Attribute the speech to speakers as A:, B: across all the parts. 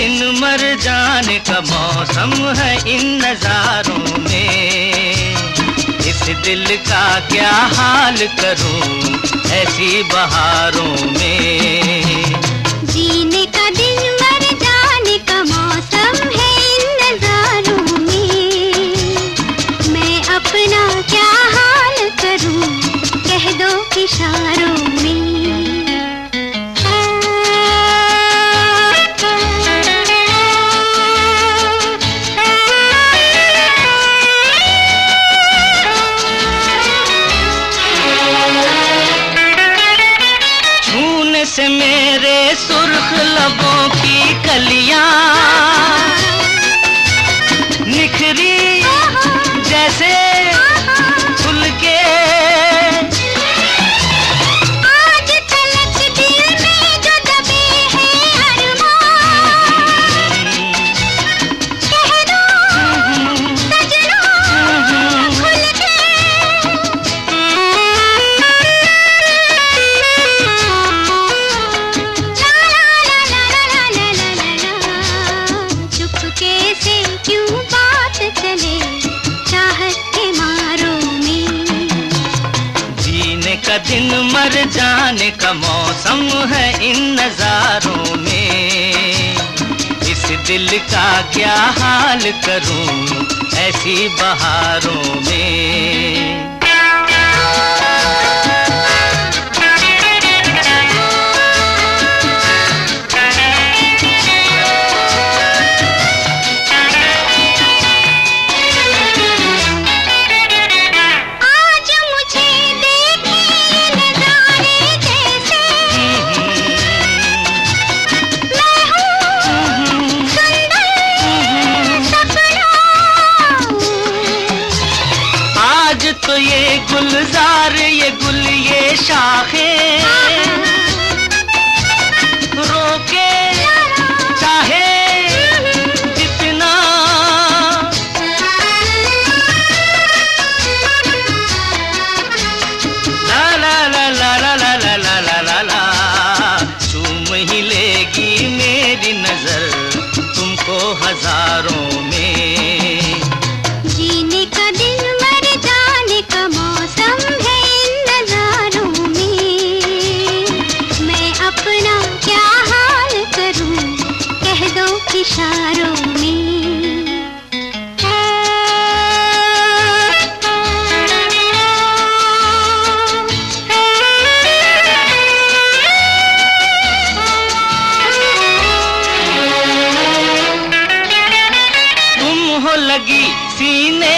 A: दिन मर जाने का मौसम है इन नजारों में। इस दिल का क्या हाल करूँ ऐसी बहारों में।
B: जीने का दिन मर जाने का मौसम है इन नजारों में। मैं अपना क्या हाल करूँ, कह दो इशारों में।
A: मेरे सुर्ख लबों की कलियाँ। का दिन मर जाने का मौसम है इन नजारों में। इस दिल का क्या हाल करूँ ऐसी बहारों में? तो ये गुलजार ये गुल ये शाखे रोके चाहे जितना ला ला ला ला ला ला ला ला ला ला ला चूम ही लेगी मेरी नज़र तुमको हज़ारों लगी सीने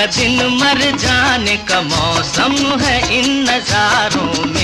A: का दिन मर जाने का मौसम है इन नजारों
B: में।